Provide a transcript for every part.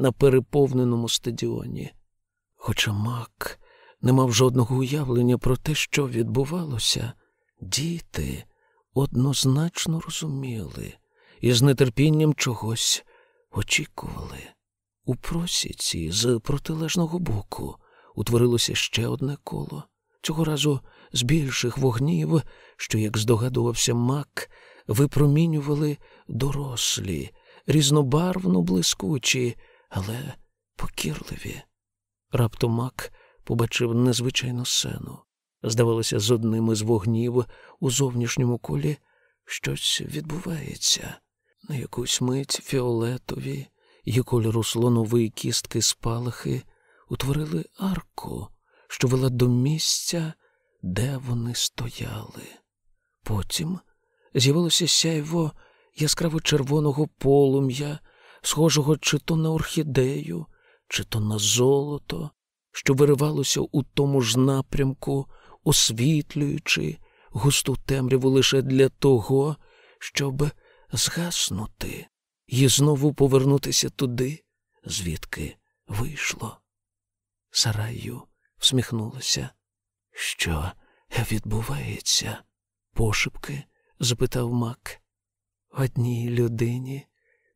на переповненому стадіоні. Хоча Мак не мав жодного уявлення про те, що відбувалося, діти однозначно розуміли і з нетерпінням чогось очікували. У просіці з протилежного боку утворилося ще одне коло, цього разу з більших вогнів, що, як здогадувався Мак, випромінювали дорослі, різнобарвно блискучі, але покірливі. Раптом Мак побачив незвичайну сцену. Здавалося, з одним із вогнів у зовнішньому колі щось відбувається. На якусь мить фіолетові і кольору слонової кістки спалахи утворили арку, що вела до місця, де вони стояли. Потім з'явилося сяйво яскраво червоного полум'я, схожого чи то на орхідею, чи то на золото, що виривалося у тому ж напрямку, освітлюючи густу темряву лише для того, щоб згаснути і знову повернутися туди, звідки вийшло. Сараю всміхнулася. Що відбувається? Пошепки? запитав Мак. Одній людині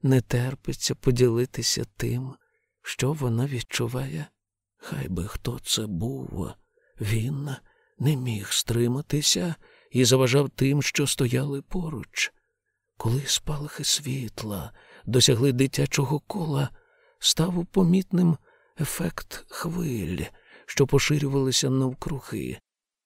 не терпиться поділитися тим, що вона відчуває. Хай би хто це був, він не міг стриматися і заважав тим, що стояли поруч. Коли спалахи світла досягли дитячого кола, став помітним ефект хвиль, що поширювалися навкруги.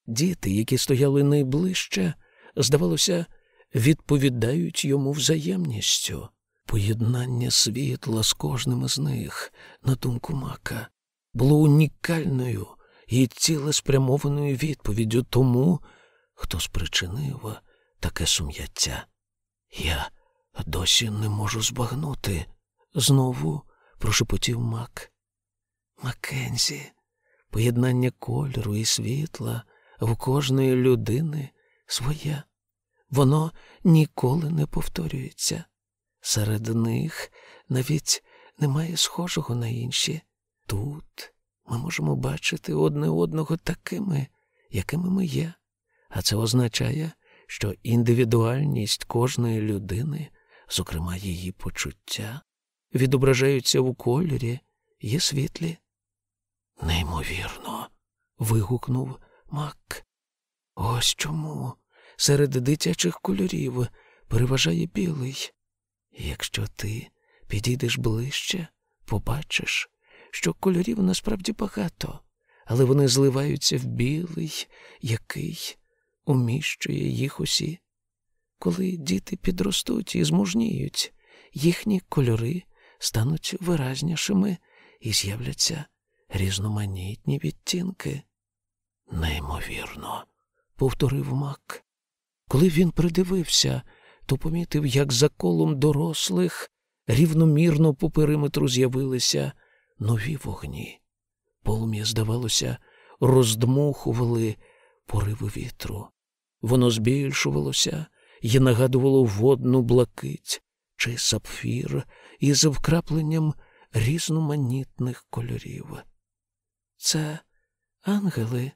Діти, які стояли найближче, здавалося, відповідають йому взаємністю. Поєднання світла з кожним із них, на думку мака, було унікальною і цілеспрямованою відповіддю тому, хто спричинив таке сум'яття. Я досі не можу збагнути, знову прошепотів мак. Маккензі, поєднання кольору і світла в кожної людини своє. Воно ніколи не повторюється. Серед них навіть немає схожого на інші. Тут ми можемо бачити одне одного такими, якими ми є. А це означає, що індивідуальність кожної людини, зокрема її почуття, відображаються у кольорі і світлі. Неймовірно. вигукнув Мак. Ось чому серед дитячих кольорів переважає білий. Якщо ти підійдеш ближче, побачиш, що кольорів насправді багато, але вони зливаються в білий, який уміщує їх усі. Коли діти підростуть і змужніють, їхні кольори стануть виразнішими і з'являться різноманітні відтінки. Неймовірно, повторив Мак. Коли він придивився, то помітив, як за колом дорослих рівномірно по периметру з'явилися нові вогні. Полум'я, здавалося, роздмухували пориви вітру. Воно збільшувалося і нагадувало водну блакить чи сапфір із вкрапленням різноманітних кольорів. Це ангели,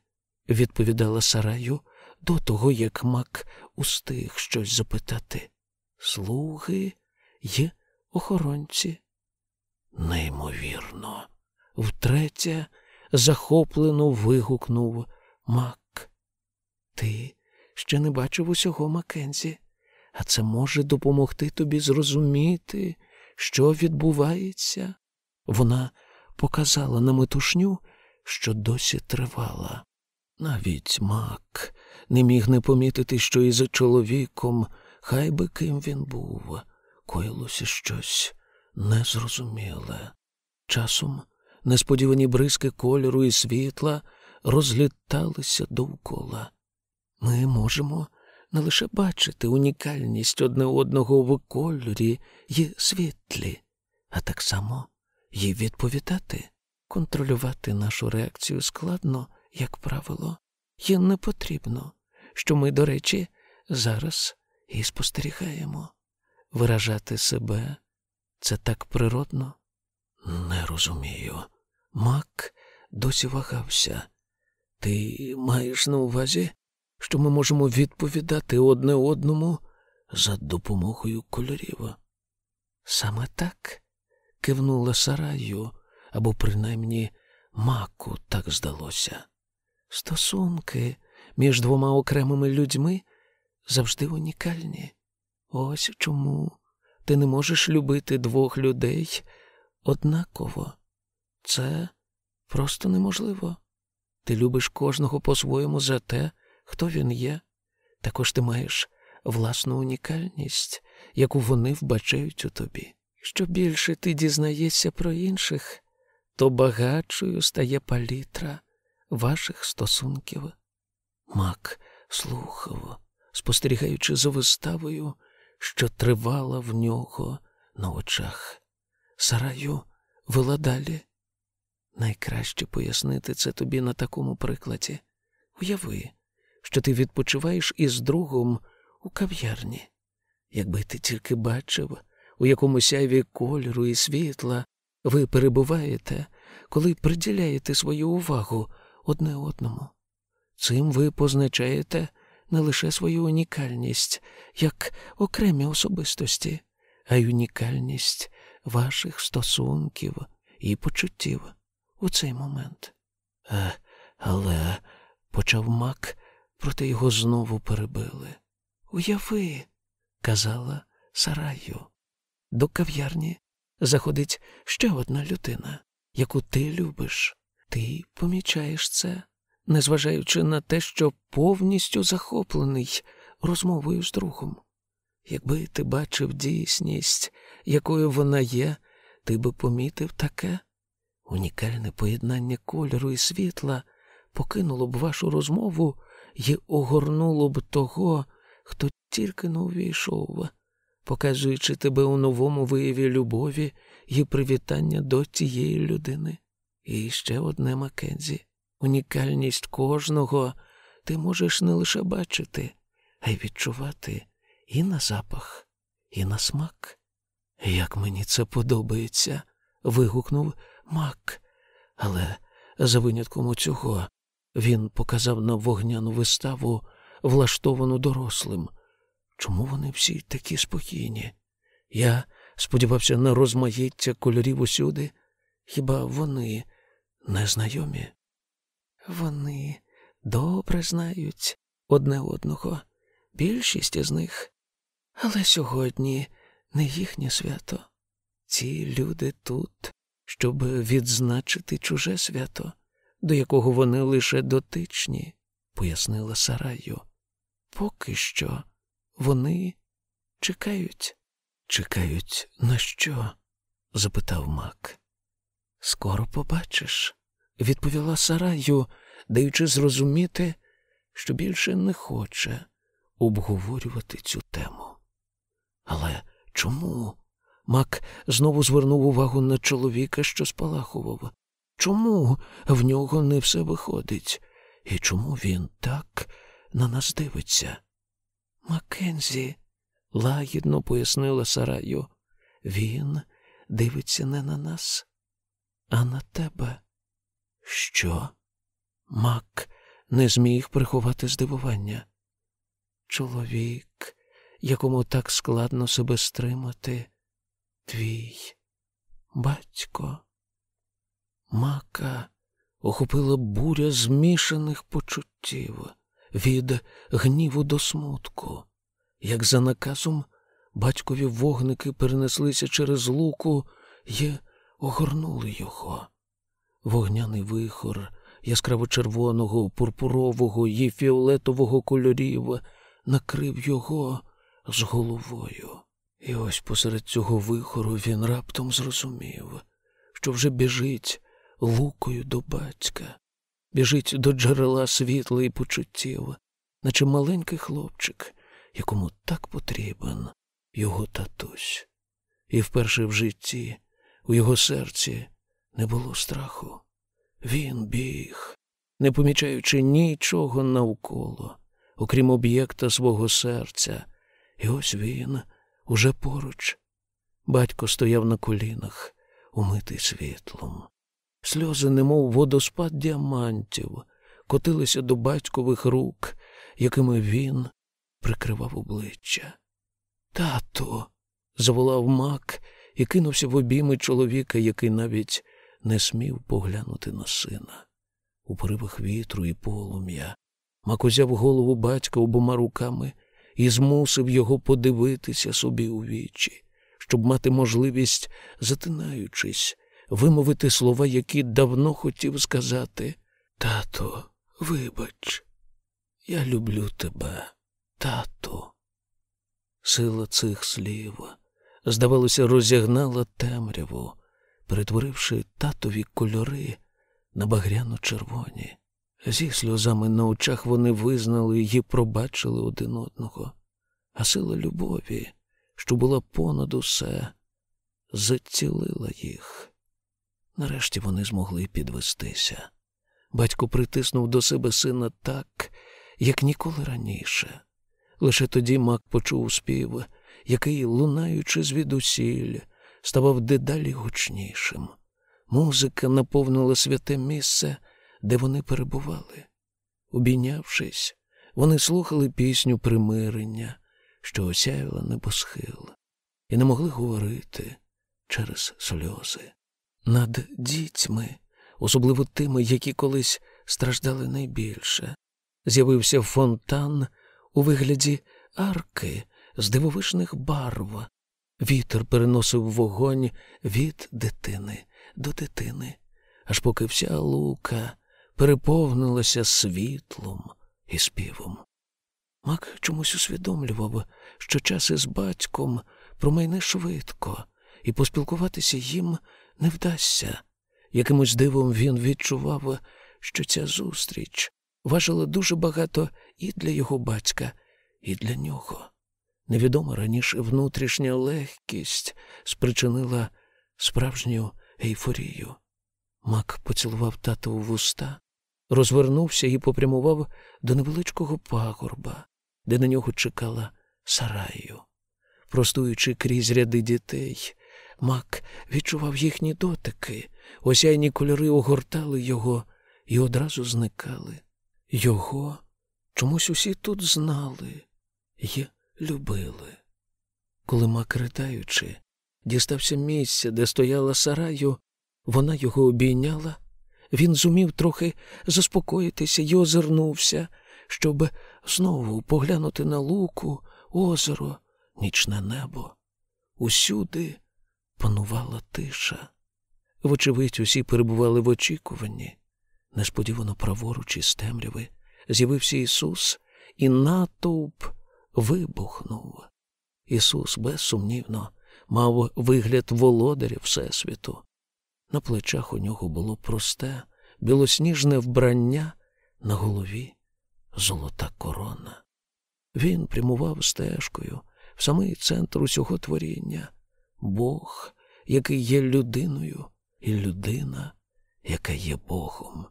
відповідала Сараю до того, як Мак устиг щось запитати. Слуги й охоронці. Неймовірно, втретє захоплено вигукнув Мак. Ти ще не бачив усього Маккензі, а це може допомогти тобі зрозуміти, що відбувається. Вона показала на метушню, що досі тривала. Навіть Мак не міг не помітити, що і за чоловіком, хай би ким він був, коїлося щось незрозуміле. Часом несподівані бризки кольору і світла розліталися довкола. Ми можемо не лише бачити унікальність одне одного в кольорі і світлі, а так само й відповідати, контролювати нашу реакцію складно, як правило, і не потрібно, що ми, до речі, зараз і спостерігаємо. Виражати себе це так природно? все розумію. Мак досі вагався. Ти маєш на увазі, що ми можемо відповідати одне одному за допомогою кольорів? Саме так кивнула Сараю, або принаймні маку так здалося. Стосунки між двома окремими людьми завжди унікальні. Ось чому ти не можеш любити двох людей однаково. Це просто неможливо. Ти любиш кожного по-своєму за те, хто він є. Також ти маєш власну унікальність, яку вони вбачають у тобі. Що більше ти дізнаєшся про інших, то багатшою стає палітра ваших стосунків. Мак слухав, спостерігаючи за виставою, що тривала в нього на очах. Сараю вела далі. Найкраще пояснити це тобі на такому прикладі. Уяви, що ти відпочиваєш із другом у кав'ярні. Якби ти тільки бачив, у якому сяйві кольору і світла ви перебуваєте, коли приділяєте свою увагу одне одному. Цим ви позначаєте не лише свою унікальність як окремі особистості, а й унікальність ваших стосунків і почуттів у цей момент. Е, але почав мак, проте його знову перебили. Уяви, казала Сараю, до кав'ярні заходить ще одна людина, яку ти любиш. Ти помічаєш це, незважаючи на те, що повністю захоплений розмовою з другом. Якби ти бачив дійсність, якою вона є, ти би помітив таке. Унікальне поєднання кольору і світла покинуло б вашу розмову і огорнуло б того, хто тільки не увійшов, показуючи тебе у новому вияві любові і привітання до тієї людини. І ще одне Маккензі. Унікальність кожного ти можеш не лише бачити, а й відчувати і на запах, і на смак. Як мені це подобається, вигукнув Мак. Але за винятком цього він показав на вогняну виставу, влаштовану дорослим. Чому вони всі такі спокійні? Я сподівався на розмаїття кольорів усюди. Хіба вони незнайомі? Вони добре знають одне одного, більшість із них. Але сьогодні не їхнє свято. Ці люди тут, щоб відзначити чуже свято, до якого вони лише дотичні, пояснила Сараю. Поки що вони чекають. Чекають на що? запитав Мак. Скоро побачиш, відповіла Сараю, даючи зрозуміти, що більше не хоче обговорювати цю тему. Але чому? Мак знову звернув увагу на чоловіка, що спалахував. Чому в нього не все виходить? І чому він так на нас дивиться? Маккензі, лагідно пояснила Сараю, він дивиться не на нас, а на тебе. Що? Мак не зміг приховати здивування. Чоловік, якому так складно себе стримати, твій батько. Мака охопила буря змішаних почуттів від гніву до смутку. Як за наказом, батькові вогники перенеслися через луку і огорнули його. Вогняний вихор яскраво червоного, пурпурового і фіолетового кольорів накрив його з головою. І ось посеред цього вихору він раптом зрозумів, що вже біжить лукою до батька, біжить до джерела світла і почуттів, наче маленький хлопчик, якому так потрібен його татусь. І вперше в житті у його серці не було страху. Він біг, не помічаючи нічого навколо, окрім об'єкта свого серця, і ось він уже поруч. Батько стояв на колінах, умитий світлом. Сльози, немов водоспад діамантів, котилися до батькових рук, якими він прикривав обличчя. Тато. заволав мак і кинувся в обійми чоловіка, який навіть не смів поглянути на сина. У поривах вітру і полум'я Мак узяв голову батька обома руками і змусив його подивитися собі у вічі, щоб мати можливість, затинаючись, вимовити слова, які давно хотів сказати. Тато, вибач, я люблю тебе, тато. Сила цих слів, здавалося, розігнала темряву, перетворивши татові кольори на багряно червоні. Зі сльозами на очах вони визнали і пробачили один одного, а сила любові, що була понад усе, зацілила їх. Нарешті вони змогли підвестися. Батько притиснув до себе сина так, як ніколи раніше. Лише тоді мак почув спів, який, лунаючи звідусіль, ставав дедалі гучнішим. Музика наповнила святе місце, де вони перебували. Обійнявшись, вони слухали пісню примирення, що осяяла небосхил, і не могли говорити через сльози. Над дітьми, особливо тими, які колись страждали найбільше, з'явився фонтан у вигляді арки з дивовижних барв. Вітер переносив вогонь від дитини до дитини, аж поки вся лука переповнилася світлом і співом. Мак чомусь усвідомлював, що час із батьком промайне швидко, і поспілкуватися їм не вдасться. Якимось дивом він відчував, що ця зустріч важила дуже багато і для його батька, і для нього. Невідома раніше внутрішня легкість спричинила справжню ейфорію. Мак поцілував тату в вуста, розвернувся і попрямував до невеличкого пагорба, де на нього чекала сараю. Простуючи крізь ряди дітей, Мак відчував їхні дотики, осяйні кольори огортали його і одразу зникали. Його чомусь усі тут знали і любили. Коли мак ридаючи, дістався місця, де стояла сараю, вона його обійняла, він зумів трохи заспокоїтися й озирнувся, щоб знову поглянути на луку, озеро, нічне небо. Усюди панувала тиша. Вочевидь, усі перебували в очікуванні. Несподівано праворуч із темряви з'явився Ісус, і натовп вибухнув. Ісус безсумнівно мав вигляд володаря Всесвіту. На плечах у нього було просте, білосніжне вбрання, на голові золота корона. Він прямував стежкою в самий центр усього творіння, Бог, який є людиною, і людина, яка є Богом.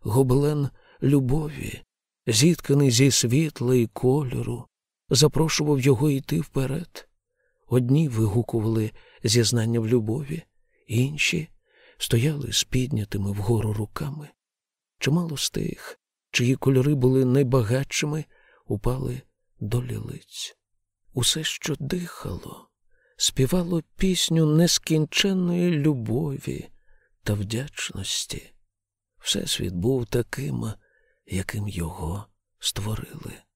Гоблен любові, зітканий зі світла і кольору, запрошував його йти вперед. Одні вигукували зізнання в любові, інші стояли з піднятими вгору руками. Чимало з тих, чиї кольори були найбагатшими, упали до лілиць. Усе, що дихало, співало пісню нескінченної любові та вдячності. Всесвіт був таким, яким його створили.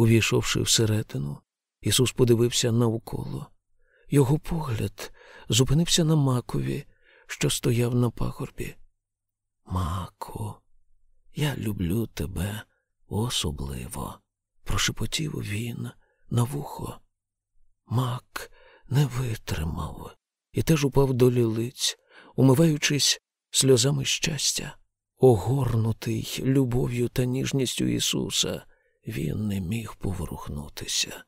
Увійшовши всередину, Ісус подивився навколо. Його погляд зупинився на макові, що стояв на пагорбі. Мако, я люблю тебе особливо, прошепотів він на вухо. Мак не витримав і теж упав до лілиць, умиваючись сльозами щастя. Огорнутий любов'ю та ніжністю Ісуса, він не міг поворухнутися.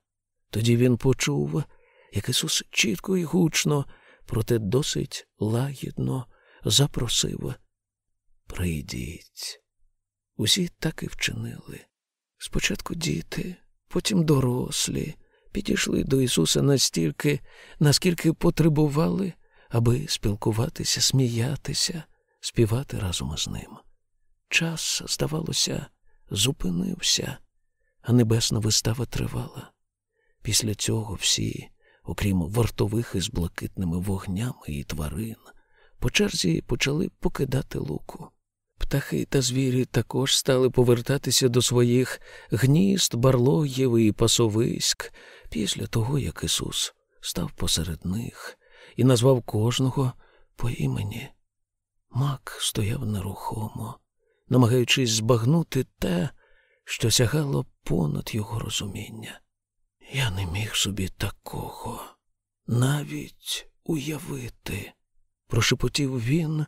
Тоді він почув, як Ісус чітко і гучно, проте досить лагідно запросив Прийдіть. Усі так і вчинили. Спочатку діти, потім дорослі, підійшли до Ісуса настільки, наскільки потребували, аби спілкуватися, сміятися, співати разом із ним. Час, здавалося, зупинився, а небесна вистава тривала. Після цього всі, окрім вартових із блакитними вогнями і тварин, по черзі почали покидати луку. Птахи та звірі також стали повертатися до своїх гнізд, барлогів і пасовиськ після того, як Ісус став посеред них і назвав кожного по імені. Мак стояв нерухомо, намагаючись збагнути те, що сягало понад його розуміння. Я не міг собі такого навіть уявити, прошепотів він,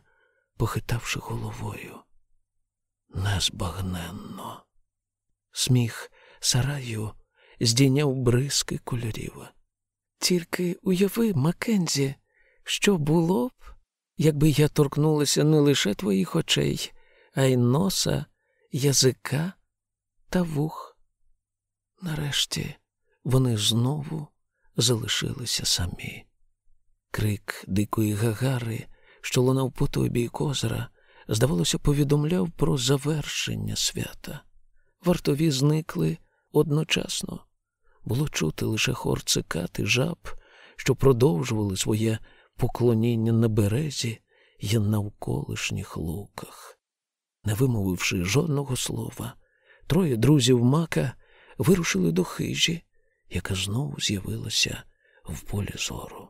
похитавши головою. Незбагненно. Сміх сараю здійняв бризки кольорів. Тільки уяви, Маккензі, що було б, якби я торкнулася не лише твоїх очей, а й носа, язика та вух. Нарешті вони знову залишилися самі. Крик дикої гагари, що лунав по той бік озера, здавалося, повідомляв про завершення свята. Вартові зникли одночасно. Було чути лише хор цикад і жаб, що продовжували своє поклоніння на березі і навколишніх луках. Не вимовивши жодного слова, троє друзів мака вирушили до хижі, яка знову з'явилася в полі зору.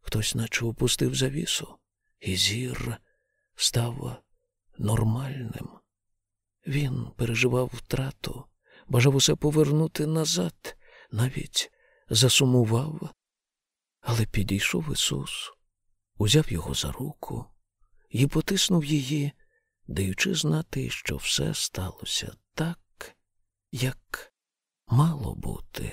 Хтось наче опустив завісу, і зір став нормальним. Він переживав втрату, бажав усе повернути назад, навіть засумував, але підійшов Ісус, узяв його за руку і потиснув її, даючи знати, що все сталося як мало бути.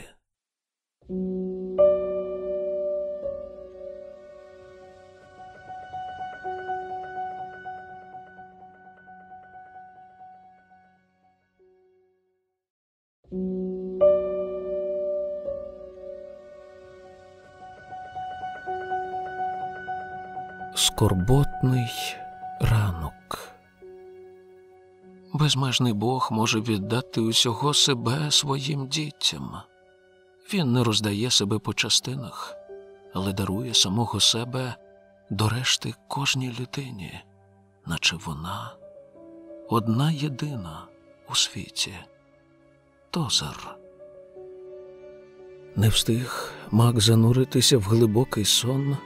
Скорботний ранок. Безмежний Бог може віддати усього себе своїм дітям. Він не роздає себе по частинах, але дарує самого себе до решти кожній людині, наче вона одна єдина у світі. Тозар. Не встиг мак зануритися в глибокий сон,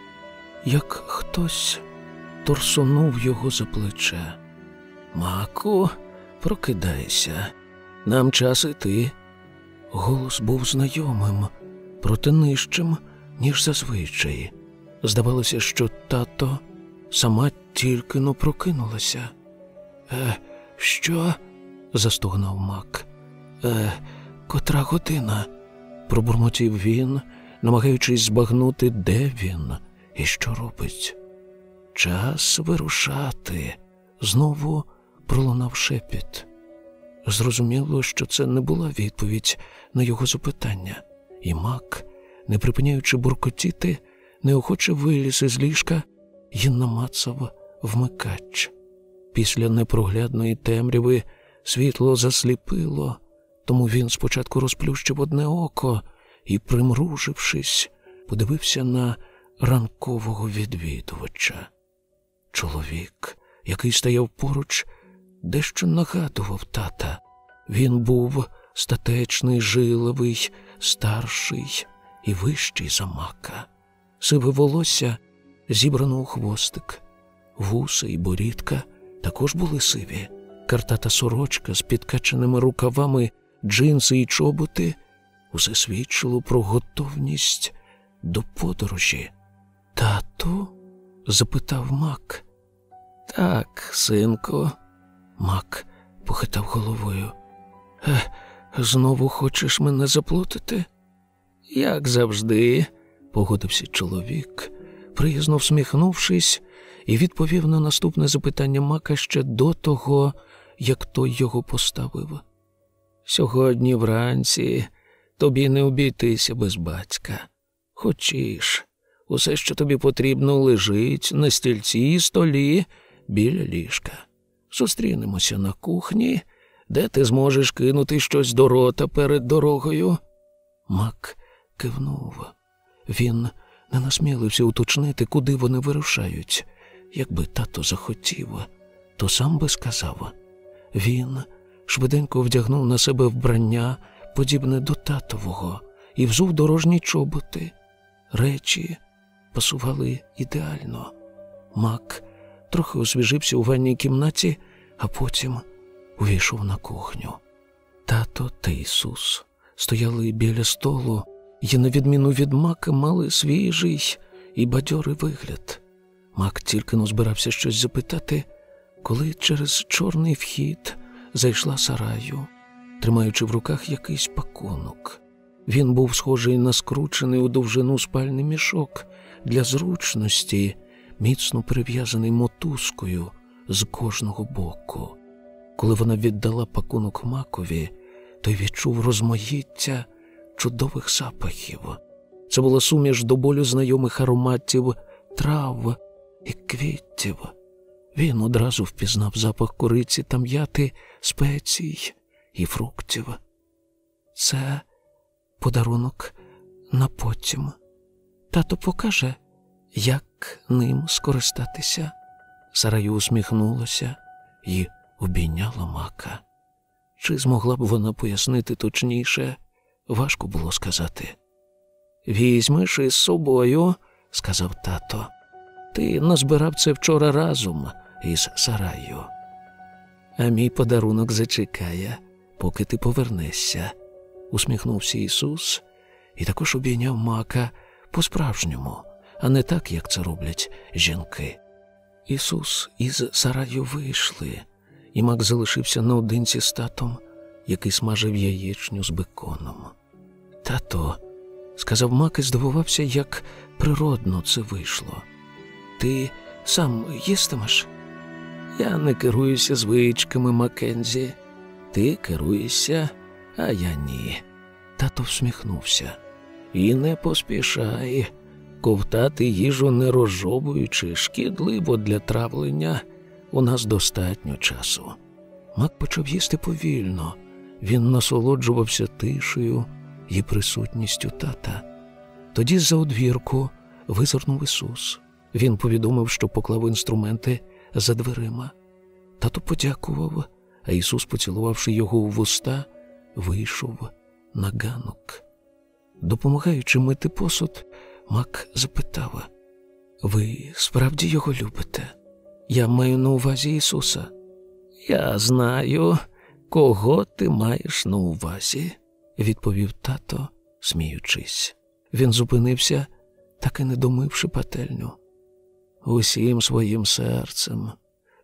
як хтось торсонув його за плече. Маку, прокидайся, нам час іти. Голос був знайомим, проте нижчим, ніж зазвичай. Здавалося, що тато сама тільки но прокинулася. Е, що? застогнав мак. Е, котра година? пробурмотів він, намагаючись збагнути, де він і що робить. Час вирушати, знову пролунав шепіт. Зрозуміло, що це не була відповідь на його запитання, і мак, не припиняючи буркотіти, неохоче виліз із ліжка і намацав вмикач. Після непроглядної темряви світло засліпило, тому він спочатку розплющив одне око і, примружившись, подивився на ранкового відвідувача. Чоловік, який стояв поруч, дещо нагадував тата. Він був статечний, жиловий, старший і вищий за мака. Сиве волосся зібрано у хвостик, вуса і борідка також були сиві, картата сорочка з підкаченими рукавами, джинси і чоботи усе свідчило про готовність до подорожі. Тату? запитав Мак. Так, синку, Мак похитав головою. Е, знову хочеш мене заплутати? Як завжди, погодився чоловік, приязно всміхнувшись, і відповів на наступне запитання Мака ще до того, як той його поставив. Сьогодні вранці тобі не обійтися без батька. Хочеш, Усе, що тобі потрібно, лежить на стільці і столі біля ліжка. Зустрінемося на кухні, де ти зможеш кинути щось до рота перед дорогою. Мак кивнув. Він не насмілився уточнити, куди вони вирушають. Якби тато захотів, то сам би сказав. Він швиденько вдягнув на себе вбрання, подібне до татового, і взув дорожні чоботи. Речі пасували ідеально. Мак трохи освіжився у ванній кімнаті, а потім увійшов на кухню. Тато та Ісус стояли біля столу і, на відміну від мака, мали свіжий і бадьорий вигляд. Мак тільки но збирався щось запитати, коли через чорний вхід зайшла сараю, тримаючи в руках якийсь пакунок. Він був схожий на скручений у довжину спальний мішок для зручності, міцно прив'язаний мотузкою з кожного боку. Коли вона віддала пакунок макові, той відчув розмаїття чудових запахів. Це була суміш до болю знайомих ароматів, трав і квітів. Він одразу впізнав запах кориці та м'яти, спецій і фруктів. Це подарунок на потім. Тато покаже, як ним скористатися. Сараю усміхнулася і обійняла мака. Чи змогла б вона пояснити точніше, важко було сказати. Візьмеш із собою, сказав тато. Ти назбирав це вчора разом із сараю. А мій подарунок зачекає, поки ти повернешся, усміхнувся Ісус і також обійняв мака по-справжньому, а не так, як це роблять жінки. Ісус із сараю вийшли, і мак залишився наодинці з татом, який смажив яєчню з беконом. Тато, сказав мак і здивувався, як природно це вийшло. Ти сам їстимеш? Я не керуюся звичками Маккензі. Ти керуєшся, а я ні. Тато всміхнувся. І не поспішай. Ковтати їжу не розжовуючи, шкідливо для травлення. У нас достатньо часу. Мак почав їсти повільно. Він насолоджувався тишею і присутністю тата. Тоді з-за одвірку визирнув Ісус. Він повідомив, що поклав інструменти за дверима. Тато подякував, а Ісус, поцілувавши його у вуста, вийшов на ганок. Допомагаючи мити посуд, Мак запитав: Ви справді його любите? Я маю на увазі Ісуса. Я знаю, кого ти маєш на увазі, відповів тато, сміючись. Він зупинився, так і не домивши пательню. Усім своїм серцем.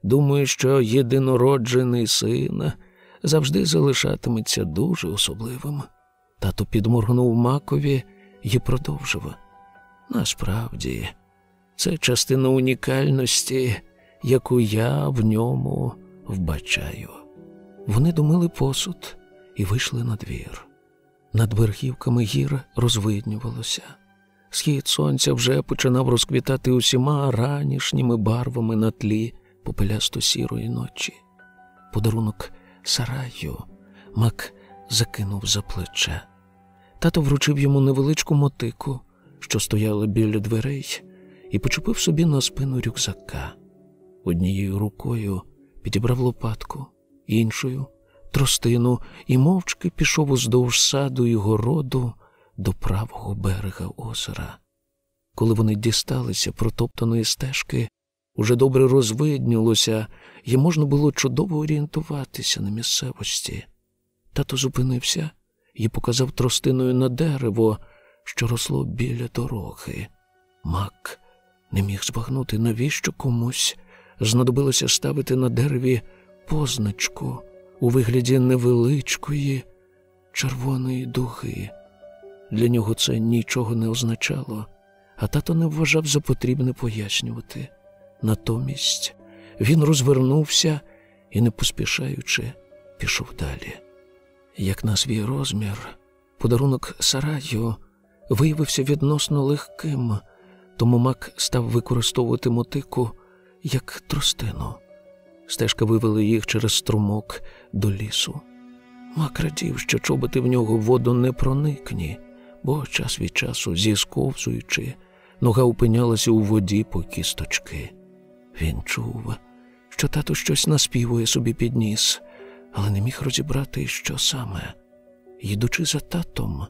Думаю, що єдинороджений син завжди залишатиметься дуже особливим. Тато підморгнув макові і продовжив. Насправді, це частина унікальності, яку я в ньому вбачаю. Вони домили посуд і вийшли на двір. Над верхівками гір розвиднювалося. Схід сонця вже починав розквітати усіма ранішніми барвами на тлі попелясто сірої ночі. Подарунок сараю Мак закинув за плече. Тато вручив йому невеличку мотику, що стояла біля дверей, і почепив собі на спину рюкзака. Однією рукою підібрав лопатку, іншою тростину і мовчки пішов уздовж саду і городу до правого берега озера. Коли вони дісталися протоптаної стежки, уже добре розвиднілося, і можна було чудово орієнтуватися на місцевості. Тато зупинився і показав тростиною на дерево, що росло біля дороги. Мак не міг збагнути, навіщо комусь знадобилося ставити на дереві позначку у вигляді невеличкої червоної дуги. Для нього це нічого не означало, а тато не вважав за потрібне пояснювати. Натомість він розвернувся і, не поспішаючи, пішов далі. Як на свій розмір, подарунок Сараю виявився відносно легким, Тому мак став використовувати мотику як тростину. Стежка вивела їх через струмок до лісу. Мак радів, що чоботи в нього воду не проникні, бо час від часу, зісковзуючи, нога опинялася у воді по кісточки. Він чув, що тато щось наспівує собі під ніс, але не міг розібрати, що саме. Йдучи за татом,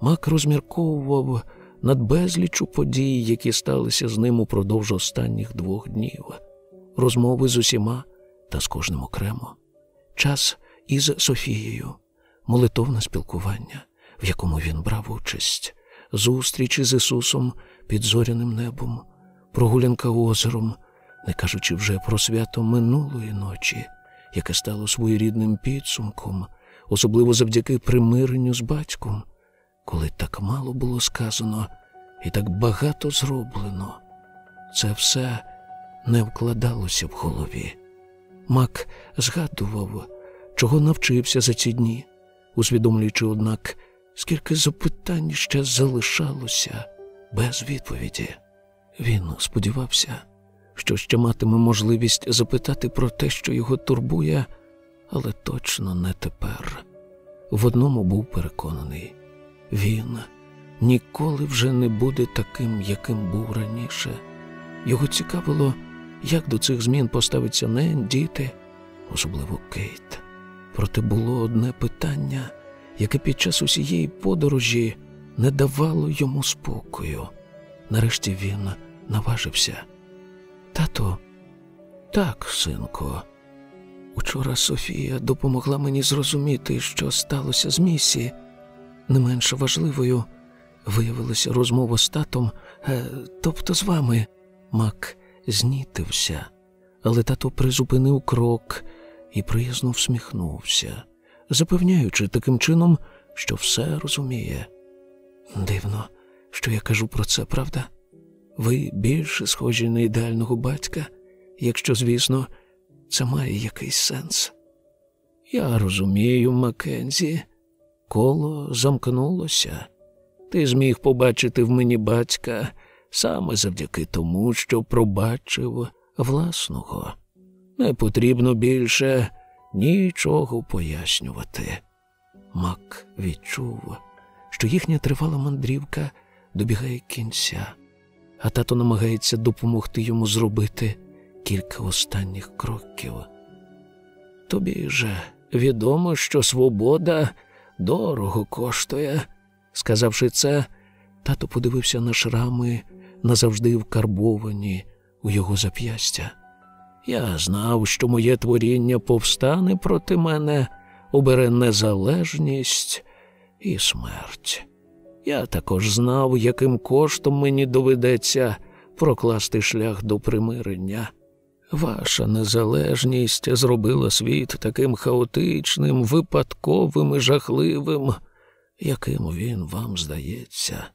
Мак розмірковував над безлічу подій, які сталися з ним упродовж останніх двох днів, розмови з усіма та з кожним окремо, час із Софією, молитовне спілкування, в якому він брав участь, зустрічі з Ісусом під зоряним небом, прогулянка озером, не кажучи вже про свято минулої ночі, яке стало своєрідним підсумком, особливо завдяки примиренню з батьком, коли так мало було сказано і так багато зроблено. Це все не вкладалося в голові. Мак згадував, чого навчився за ці дні, усвідомлюючи, однак, скільки запитань ще залишалося без відповіді. Він сподівався, що ще матиме можливість запитати про те, що його турбує, але точно не тепер. В одному був переконаний він ніколи вже не буде таким, яким був раніше. Його цікавило, як до цих змін поставиться Нен, діти, особливо Кейт. Проте було одне питання, яке під час усієї подорожі не давало йому спокою. Нарешті він наважився. Тато, так, синку. Учора Софія допомогла мені зрозуміти, що сталося з місії. Не менш важливою виявилася розмова з татом, е, тобто з вами. Мак знітився, але тато призупинив крок і приязно всміхнувся, запевняючи таким чином, що все розуміє. Дивно, що я кажу про це, правда? Ви більше схожі на ідеального батька, якщо, звісно, це має якийсь сенс. Я розумію, Маккензі, коло замкнулося. Ти зміг побачити в мені батька саме завдяки тому, що пробачив власного. Не потрібно більше нічого пояснювати. Мак відчув, що їхня тривала мандрівка добігає кінця, а тато намагається допомогти йому зробити кілька останніх кроків. Тобі же відомо, що свобода дорого коштує. Сказавши це, тато подивився на шрами, назавжди вкарбовані у його зап'ястя. Я знав, що моє творіння повстане проти мене, обере незалежність і смерть. Я також знав, яким коштом мені доведеться прокласти шлях до примирення. Ваша незалежність зробила світ таким хаотичним, випадковим і жахливим, яким він вам здається.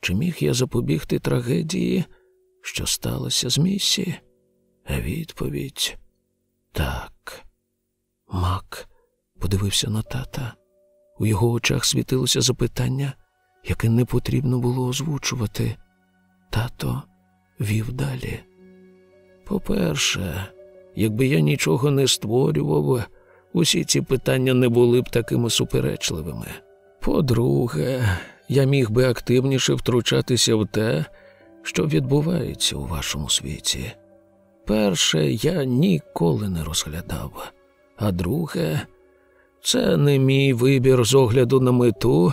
Чи міг я запобігти трагедії, що сталося з місії? Відповідь так. Мак подивився на тата. У його очах світилося запитання, яке не потрібно було озвучувати. Тато вів далі. По-перше, якби я нічого не створював, усі ці питання не були б такими суперечливими. По-друге, я міг би активніше втручатися в те, що відбувається у вашому світі. Перше, я ніколи не розглядав, а друге, це не мій вибір з огляду на мету,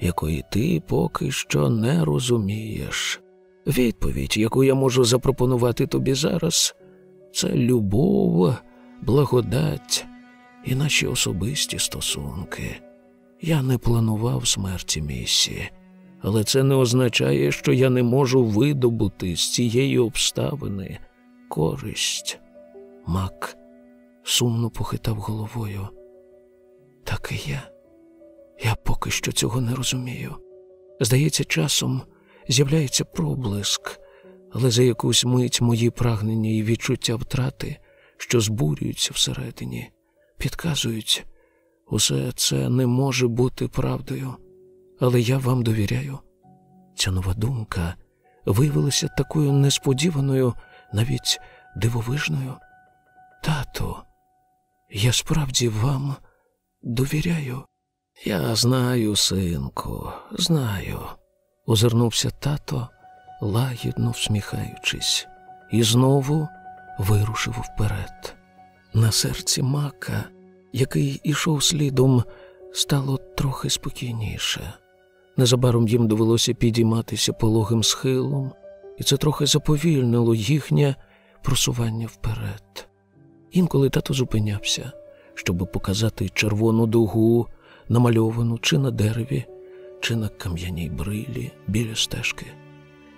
якої ти поки що не розумієш. Відповідь, яку я можу запропонувати тобі зараз, це любов, благодать і наші особисті стосунки. Я не планував смерті місії, але це не означає, що я не можу видобути з цієї обставини користь. Мак сумно похитав головою. Так і є. Я поки що цього не розумію. Здається, часом з'являється проблиск, але за якусь мить мої прагнення і відчуття втрати, що збурюються всередині, підказують, усе це не може бути правдою, але я вам довіряю. Ця нова думка виявилася такою несподіваною, навіть дивовижною. Тату, я справді вам довіряю. Я знаю, синку, знаю, озирнувся тато, лагідно всміхаючись, і знову вирушив вперед. На серці мака, який ішов слідом, стало трохи спокійніше. Незабаром їм довелося підійматися пологим схилом, і це трохи заповільнило їхнє просування вперед. Інколи тато зупинявся, щоб показати червону дугу, намальовану чи на дереві, чи на кам'яній брилі біля стежки.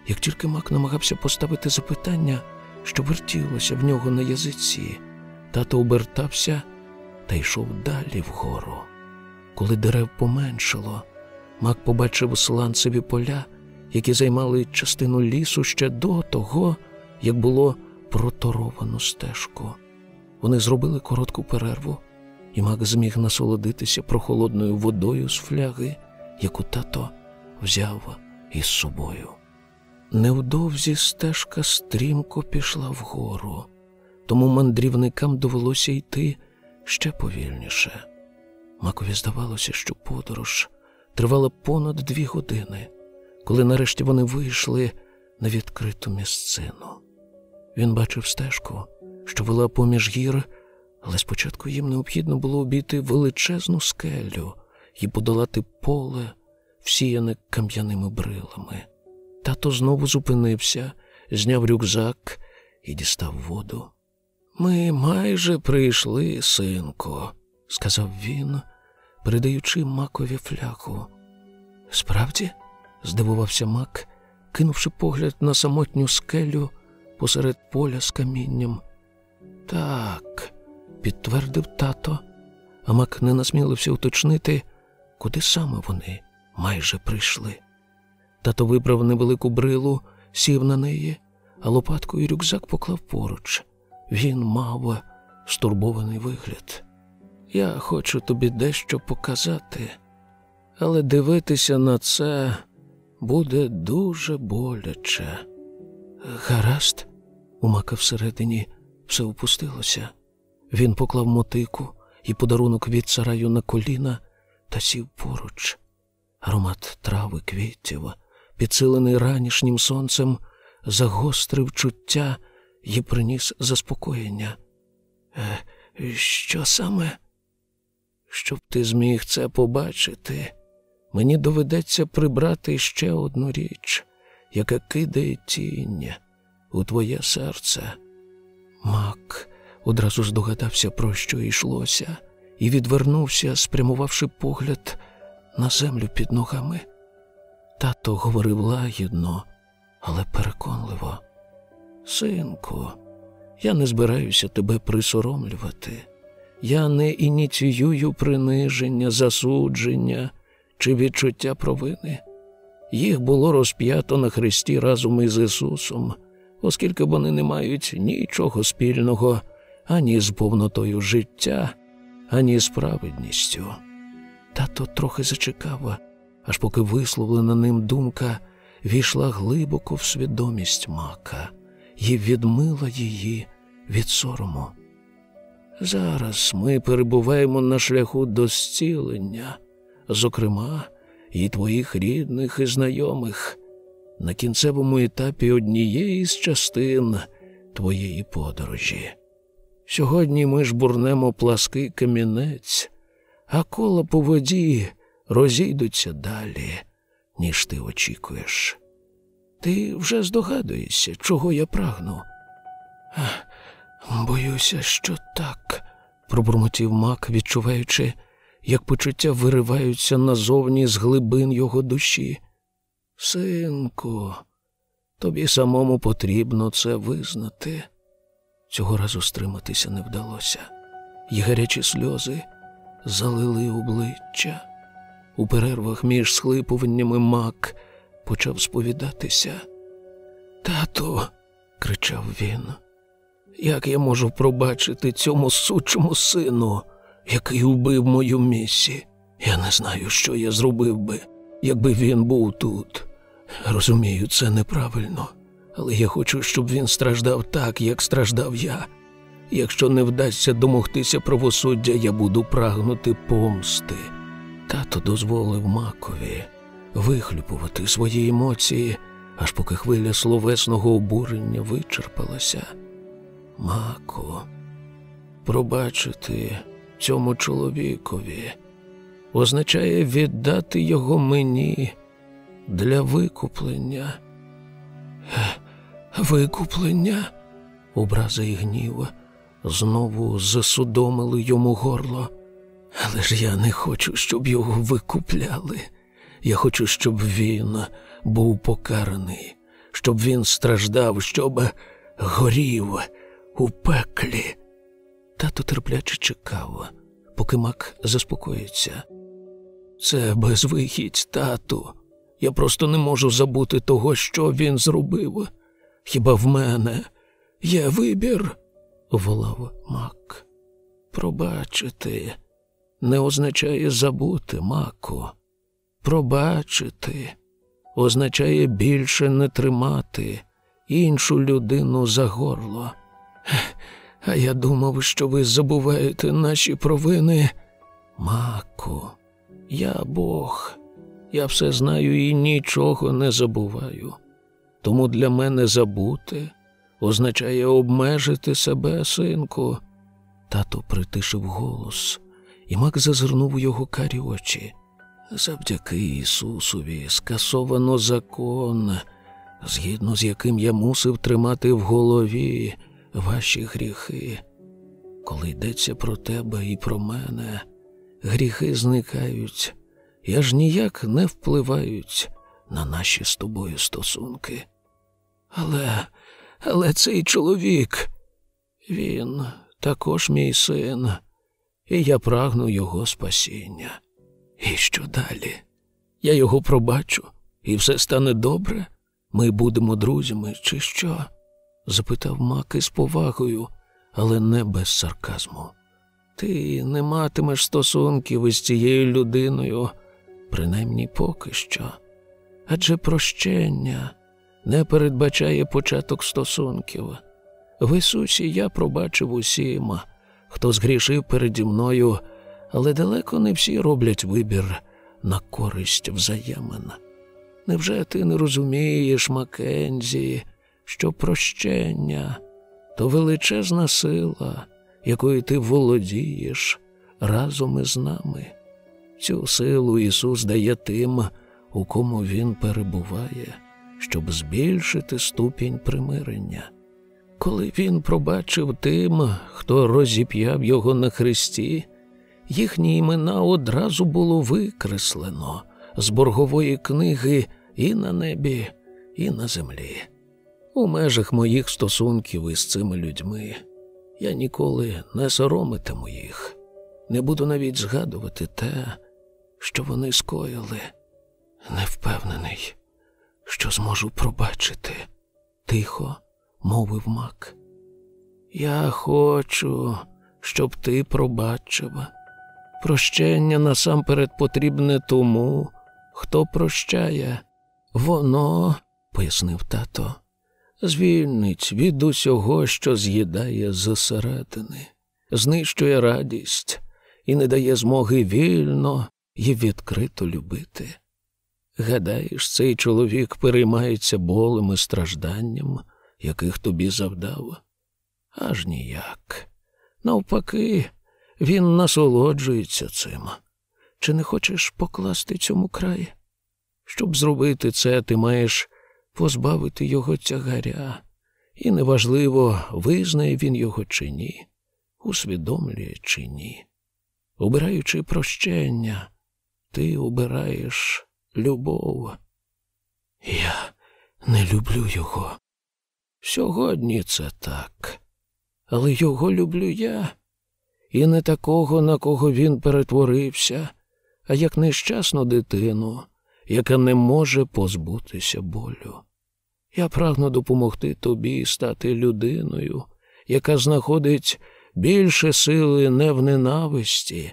Як тільки мак намагався поставити запитання, що вертілося в нього на язиці, тато обертався та йшов далі вгору. Коли дерев поменшало, мак побачив сланцеві поля, які займали частину лісу ще до того, як було проторовано стежку. Вони зробили коротку перерву, і мак зміг насолодитися прохолодною водою з фляги, яку тато взяв із собою. Невдовзі стежка стрімко пішла вгору, тому мандрівникам довелося йти ще повільніше. Макові здавалося, що подорож тривала понад дві години, коли нарешті вони вийшли на відкриту місцину. Він бачив стежку, що вела поміж гір, але спочатку їм необхідно було обійти величезну скелю і подолати поле, всіяне кам'яними брилами. Тато знову зупинився, зняв рюкзак і дістав воду. Ми майже прийшли, синку, сказав він, передаючи макові фляху. Справді, здивувався мак, кинувши погляд на самотню скелю посеред поля з камінням. Так, підтвердив тато, а мак не насмілився уточнити, куди саме вони майже прийшли. Тато вибрав невелику брилу, сів на неї, а лопатку і рюкзак поклав поруч. Він мав стурбований вигляд. Я хочу тобі дещо показати, але дивитися на це буде дуже боляче. Гаразд, у мака всередині все опустилося. Він поклав мотику і подарунок від сараю на коліна та сів поруч. Аромат трави квітів, підсилений ранішнім сонцем, загострив чуття і приніс заспокоєння. Е, Що саме? Щоб ти зміг це побачити, мені доведеться прибрати ще одну річ, яка кидає тінь у твоє серце. Мак одразу здогадався, про що йшлося, і відвернувся, спрямувавши погляд на землю під ногами. Тато говорив лагідно, але переконливо. Синку, я не збираюся тебе присоромлювати. Я не ініціюю приниження, засудження чи відчуття провини. Їх було розп'ято на Христі разом із Ісусом, оскільки вони не мають нічого спільного ані з повнотою життя, ані з. Тато трохи зачекав, аж поки висловлена ним думка війшла глибоко в свідомість мака і відмила її від сорому. Зараз ми перебуваємо на шляху до зцілення, зокрема, і твоїх рідних і знайомих, на кінцевому етапі однієї з частин твоєї подорожі. Сьогодні ми ж бурнемо плаский камінець, а кола по воді розійдуться далі, ніж ти очікуєш. Ти вже здогадуєшся, чого я прагну. Боюся, що так, пробурмотів мак, відчуваючи, як почуття вириваються назовні з глибин його душі. Синку, тобі самому потрібно це визнати. Цього разу стриматися не вдалося, і гарячі сльози залили обличчя. У перервах між схлипуваннями мак почав сповідатися. Тату, кричав він, як я можу пробачити цьому сучому сину, який убив мою місі? Я не знаю, що я зробив би, якби він був тут. Розумію, це неправильно, але я хочу, щоб він страждав так, як страждав я. Якщо не вдасться домогтися правосуддя, я буду прагнути помсти. Тато дозволив макові вихлюпувати свої емоції, аж поки хвиля словесного обурення вичерпалася. Мако, пробачити цьому чоловікові означає віддати його мені для викуплення. Викуплення, образа і гнів знову засудомили йому горло. Але ж я не хочу, щоб його викупляли. Я хочу, щоб він був покараний, щоб він страждав, щоб горів у пеклі. Тато терпляче чекав, поки мак заспокоїться. Це безвихідь, тату. Я просто не можу забути того, що він зробив. Хіба в мене є вибір? волав мак. Пробачити не означає забути, маку. Пробачити означає більше не тримати іншу людину за горло. А я думав, що ви забуваєте наші провини. Маку, я Бог, я все знаю і нічого не забуваю. Тому для мене забути означає обмежити себе, синку. Тато притишив голос, і Мак зазирнув у його карі очі. Завдяки Ісусові скасовано закон, згідно з яким я мусив тримати в голові ваші гріхи. Коли йдеться про тебе і про мене, гріхи зникають і аж ніяк не впливають на наші з тобою стосунки. Але, але цей чоловік, він також мій син, і я прагну його спасіння. І що далі? Я його пробачу, і все стане добре. Ми будемо друзями, чи що? запитав Мак із повагою, але не без сарказму. Ти не матимеш стосунків із цією людиною, принаймні поки що. Адже прощення не передбачає початок стосунків. В Ісусі я пробачив усім, хто згрішив переді мною, але далеко не всі роблять вибір на користь взаємин. Невже ти не розумієш, Макензі, що прощення то величезна сила, якою ти володієш разом із нами? Цю силу Ісус дає тим, у кому Він перебуває, щоб збільшити ступінь примирення. Коли він пробачив тим, хто розіп'яв його на хресті, їхні імена одразу було викреслено з боргової книги і на небі, і на землі. У межах моїх стосунків із цими людьми я ніколи не соромитиму їх, не буду навіть згадувати те, що вони скоїли. Не впевнений, що зможу пробачити, тихо мовив мак. Я хочу, щоб ти пробачив. Прощення насамперед потрібне тому, хто прощає. Воно, пояснив тато, звільнить від усього, що з'їдає зсередини, знищує радість і не дає змоги вільно і відкрито любити. Гадаєш, цей чоловік переймається болем і стражданням, яких тобі завдав? Аж ніяк. Навпаки, він насолоджується цим. Чи не хочеш покласти цьому край? Щоб зробити це, ти маєш позбавити його тягаря, і неважливо, визнає він його чи ні, усвідомлює чи ні. Обираючи прощення, ти обираєш любов. Я не люблю його. Сьогодні це так, але його люблю я, і не такого, на кого він перетворився, а як нещасну дитину, яка не може позбутися болю. Я прагну допомогти тобі стати людиною, яка знаходить більше сили не в ненависті,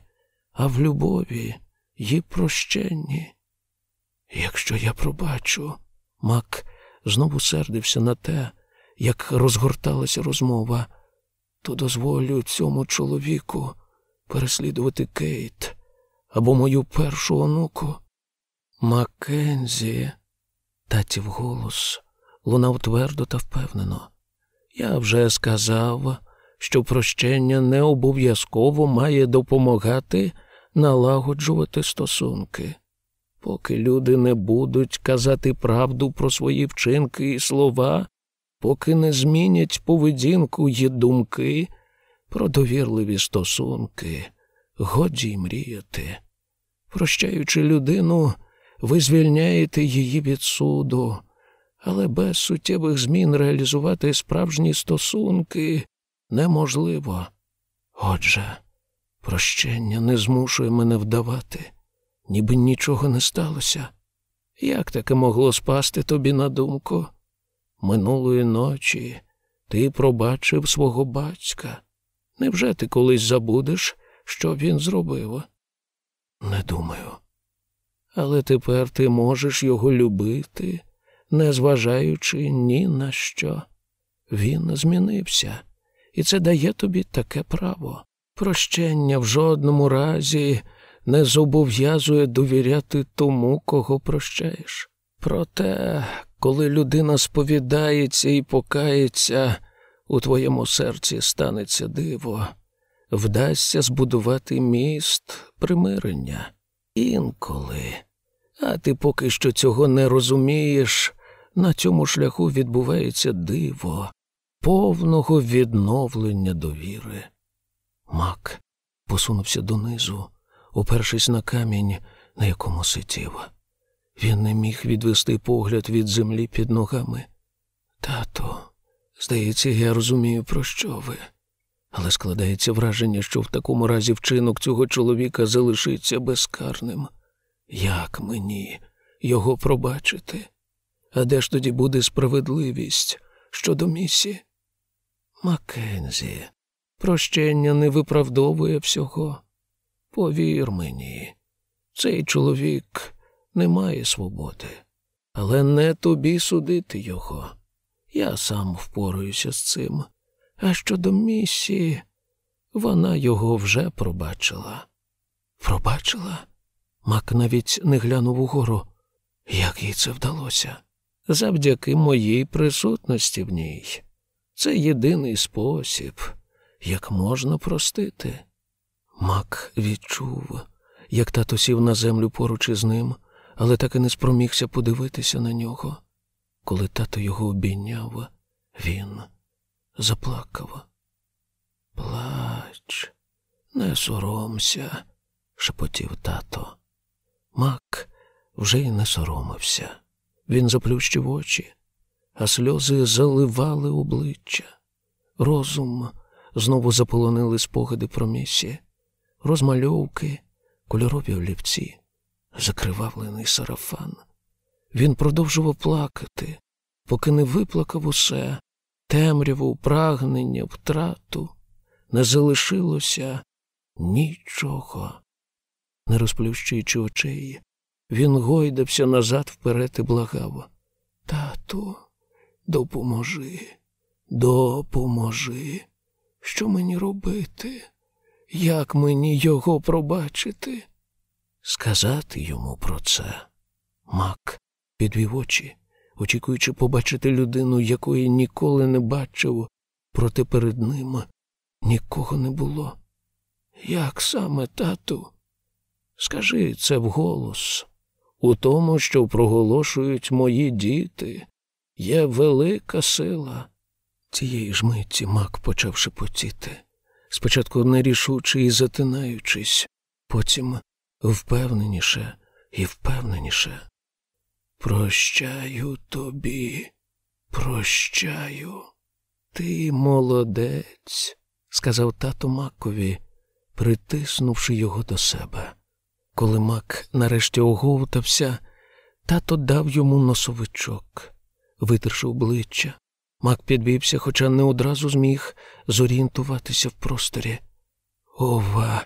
а в любові й прощенні. Якщо я пробачу, Мак знову сердився на те, як розгорталася розмова, то дозволю цьому чоловіку переслідувати Кейт або мою першу онуку. Маккензі, татів голос лунав твердо та впевнено. Я вже сказав, що прощення не обов'язково має допомагати налагоджувати стосунки. Поки люди не будуть казати правду про свої вчинки і слова, поки не змінять поведінку й думки про довірливі стосунки, годі й мріяти. Прощаючи людину, ви звільняєте її від суду, але без суттєвих змін реалізувати справжні стосунки неможливо. Отже, прощення не змушує мене вдавати, ніби нічого не сталося. Як таке могло спасти тобі на думку? Минулої ночі ти пробачив свого батька. Невже ти колись забудеш, що він зробив? Не думаю. Але тепер ти можеш його любити, незважаючи ні на що. Він змінився, і це дає тобі таке право. Прощення в жодному разі не зобов'язує довіряти тому, кого прощаєш. Проте, коли людина сповідається і покається, у твоєму серці станеться диво, вдасться збудувати міст примирення. Інколи. А ти поки що цього не розумієш, на цьому шляху відбувається диво, повного відновлення довіри. Мак посунувся донизу, упершись на камінь, на якому сидів. Він не міг відвести погляд від землі під ногами. Тато, здається, я розумію, про що ви. Але складається враження, що в такому разі вчинок цього чоловіка залишиться безкарним. Як мені його пробачити? А де ж тоді буде справедливість щодо місі? Маккензі, прощення не виправдовує всього. Повір мені, цей чоловік не має свободи, але не тобі судити його. Я сам впораюся з цим. А щодо місії, вона його вже пробачила. Пробачила? Мак навіть не глянув угору. Як їй це вдалося? Завдяки моїй присутності в ній. Це єдиний спосіб, як можна простити. Мак відчув, як тато сів на землю поруч із ним, але так і не спромігся подивитися на нього. Коли тато його обійняв, він заплакав. Плач, не соромся, шепотів тато. Мак вже й не соромився. Він заплющив очі, а сльози заливали обличчя. Розум знову заполонили спогади про місі, розмальовки, кольорові олівці, закривавлений сарафан. Він продовжував плакати, поки не виплакав усе, темряву, прагнення, втрату, не залишилося нічого. Не розплющуючи очей, він гойдався назад вперед і благав. Тату, допоможи, допоможи. Що мені робити? Як мені його пробачити? Сказати йому про це. Мак підвів очі очікуючи побачити людину, якої ніколи не бачив, проте перед ним нікого не було. Як саме, тату? Скажи це вголос. У тому, що проголошують мої діти, є велика сила. Цієї ж миті мак почав шепотіти, спочатку нерішуче і затинаючись, потім впевненіше і впевненіше. Прощаю тобі, прощаю. Ти молодець, сказав тато Макові, притиснувши його до себе. Коли Мак нарешті оговтався, тато дав йому носовичок, витерши обличчя. Мак підвівся, хоча не одразу зміг зорієнтуватися в просторі. Ова,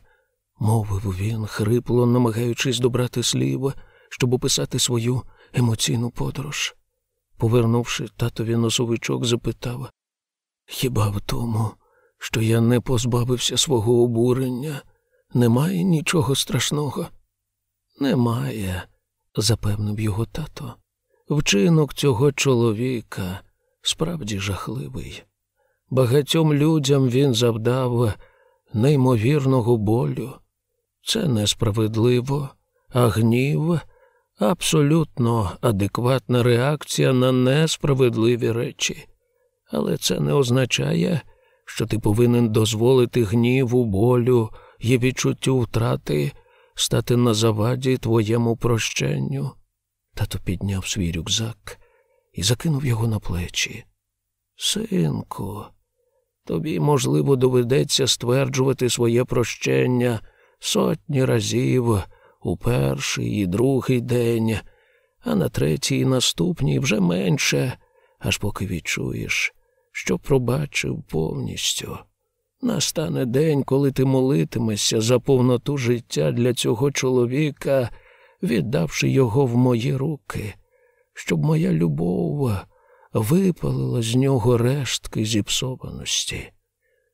мовив він, хрипло, намагаючись добрати слів, щоб описати свою емоційну подорож. повернувши татові носовичок, запитав Хіба в тому, що я не позбавився свого обурення, немає нічого страшного? Немає, запевнив його тато. Вчинок цього чоловіка справді жахливий. Багатьом людям він завдав неймовірного болю. Це несправедливо, а гнів абсолютно адекватна реакція на несправедливі речі. Але це не означає, що ти повинен дозволити гніву, болю і відчуттю втрати стати на заваді твоєму прощенню. Тато підняв свій рюкзак і закинув його на плечі. Синку, тобі, можливо, доведеться стверджувати своє прощення сотні разів у перший і другий день, а на третій і наступній вже менше, аж поки відчуєш, що пробачив повністю. Настане день, коли ти молитимешся за повноту життя для цього чоловіка, віддавши його в мої руки, щоб моя любов випалила з нього рештки зіпсованості.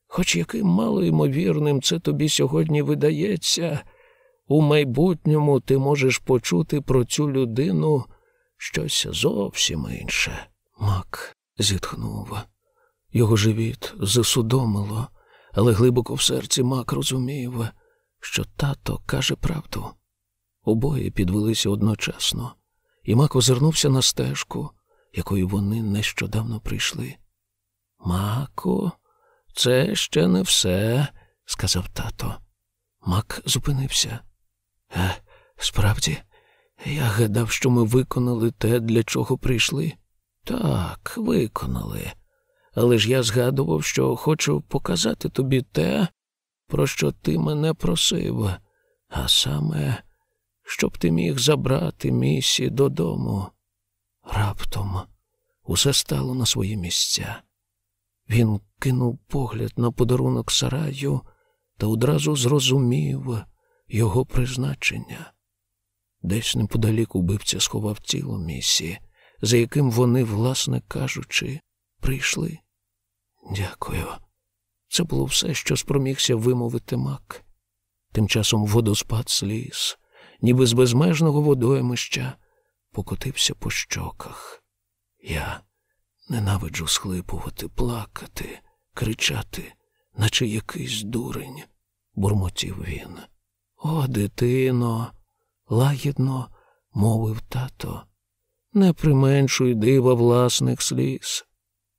Хоч яким малоймовірним це тобі сьогодні видається, у майбутньому ти можеш почути про цю людину щось зовсім інше. Мак зітхнув. Його живіт засудомило, але глибоко в серці Мак розумів, що тато каже правду. Обоє підвелися одночасно, і Мак озирнувся на стежку, якою вони нещодавно прийшли. Мако, це ще не все, сказав тато. Мак зупинився. Е, справді, я гадав, що ми виконали те, для чого прийшли. Так, виконали. Але ж я згадував, що хочу показати тобі те, про що ти мене просив, а саме, щоб ти міг забрати місі додому. Раптом усе стало на свої місця. Він кинув погляд на подарунок сараю та одразу зрозумів його призначення. Десь неподалік убивця сховав тіло місії, за яким вони, власне кажучи, прийшли. Дякую. Це було все, що спромігся вимовити мак. Тим часом водоспад сліз, ніби з безмежного водоймища, покотився по щоках. Я ненавиджу схлипувати, плакати, кричати, наче якийсь дурень, бурмотів він. О, дитино, лагідно мовив тато, не применшуй дива власних сліз.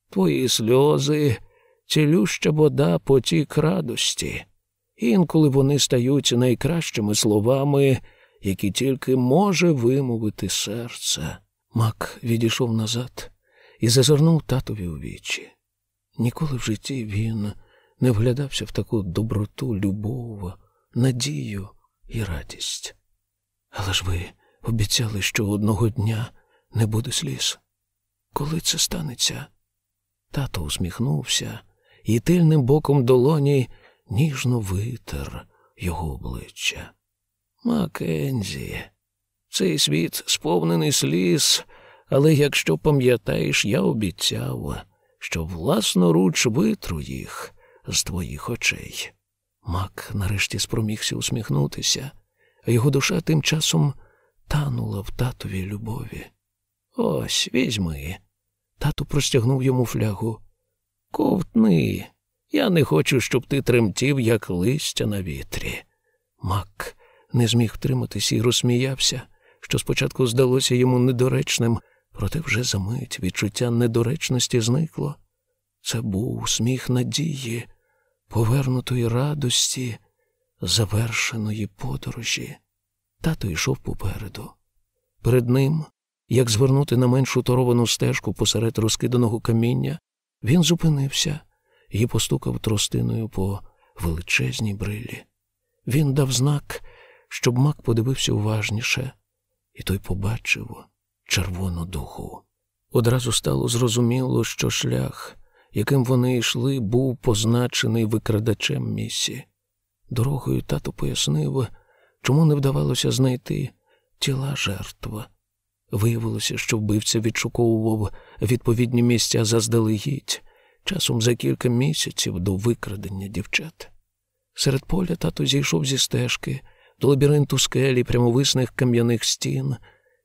Твої сльози, цілюща вода потік радості. Інколи вони стають найкращими словами, які тільки може вимовити серце. Мак відійшов назад і зазирнув татові у вічі. Ніколи в житті він не вглядався в таку доброту, любов, надію і радість. Але ж ви обіцяли, що одного дня не буде сліз. Коли це станеться? Тато усміхнувся і тильним боком долоні ніжно витер його обличчя. Макензі, цей світ сповнений сліз, але якщо пам'ятаєш, я обіцяв, що власноруч витру їх з твоїх очей. Мак нарешті спромігся усміхнутися, а його душа тим часом танула в татовій любові. Ось візьми. Тато простягнув йому флягу. Ковтни. Я не хочу, щоб ти тремтів, як листя на вітрі. Мак не зміг втриматися і розсміявся, що спочатку здалося йому недоречним, проте вже за мить відчуття недоречності зникло. Це був сміх надії, повернутої радості, завершеної подорожі. Тато йшов попереду. Перед ним, як звернути на меншу торовану стежку посеред розкиданого каміння, він зупинився і постукав тростиною по величезній брилі. Він дав знак, щоб мак подивився уважніше, і той побачив червону духу. Одразу стало зрозуміло, що шлях, яким вони йшли, був позначений викрадачем місі. Дорогою тато пояснив, чому не вдавалося знайти тіла жертва. Виявилося, що вбивця відшуковував відповідні місця заздалегідь, часом за кілька місяців до викрадення дівчат. Серед поля тато зійшов зі стежки до лабіринту скелі прямовисних кам'яних стін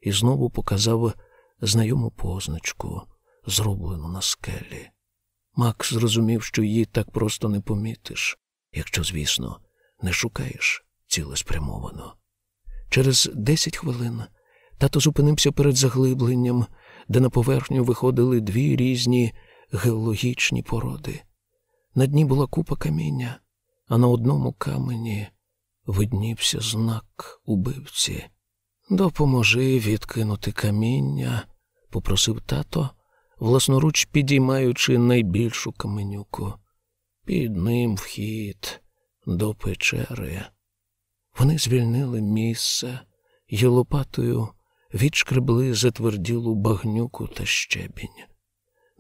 і знову показав знайому позначку, зроблену на скелі. Макс зрозумів, що її так просто не помітиш, якщо, звісно, не шукаєш цілеспрямовано. Через десять хвилин тато зупинився перед заглибленням, де на поверхню виходили дві різні геологічні породи. На дні була купа каміння, а на одному камені виднівся знак убивці. Допоможи відкинути каміння, попросив тато, власноруч підіймаючи найбільшу каменюку. Під ним вхід до печери. Вони звільнили місце і лопатою відшкребли затверділу багнюку та щебінь.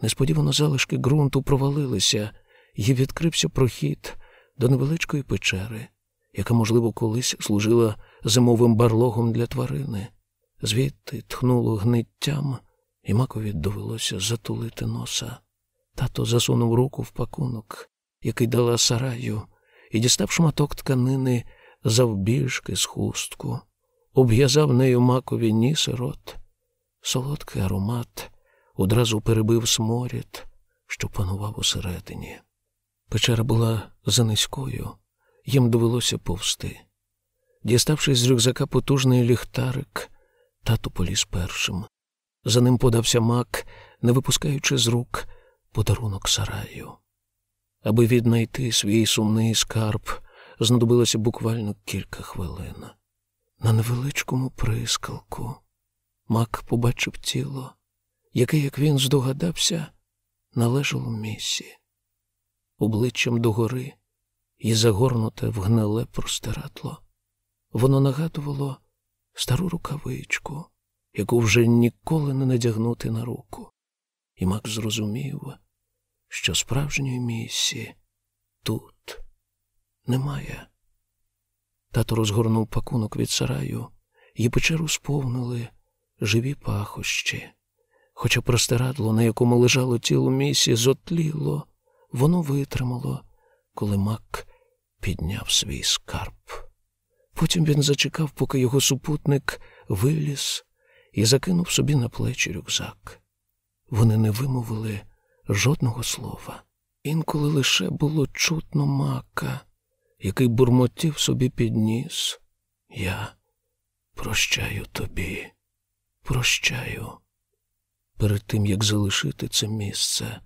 Несподівано залишки ґрунту провалилися, і відкрився прохід до невеличкої печери, яка, можливо, колись служила зимовим барлогом для тварини. Звідти тхнуло гниттям, і макові довелося затулити носа. Тато засунув руку в пакунок, який дала сараю, і дістав шматок тканини завбільшки з хустку, обв'язав нею макові ніс і рот. Солодкий аромат одразу перебив сморід, що панував усередині. Печера була занизькою, їм довелося повсти. Діставшись з рюкзака потужний ліхтарик, тату поліз першим. За ним подався мак, не випускаючи з рук подарунок сараю. Аби віднайти свій сумний скарб, знадобилося буквально кілька хвилин. На невеличкому прискалку мак побачив тіло, яке, як він здогадався, належало місі. Обличчям догори і загорнуте в гниле простирадло. Воно нагадувало стару рукавичку, яку вже ніколи не надягнути на руку. І Мак зрозумів, що справжньої місії тут немає. Тато розгорнув пакунок від сараю, і печеру сповнили живі пахощі. Хоча простирадло, на якому лежало тіло місі, зотліло, воно витримало, коли Мак підняв свій скарб. Потім він зачекав, поки його супутник виліз і закинув собі на плечі рюкзак. Вони не вимовили жодного слова. Інколи лише було чутно мака, який бурмотів собі підніс. Я прощаю тобі, прощаю. Перед тим, як залишити це місце,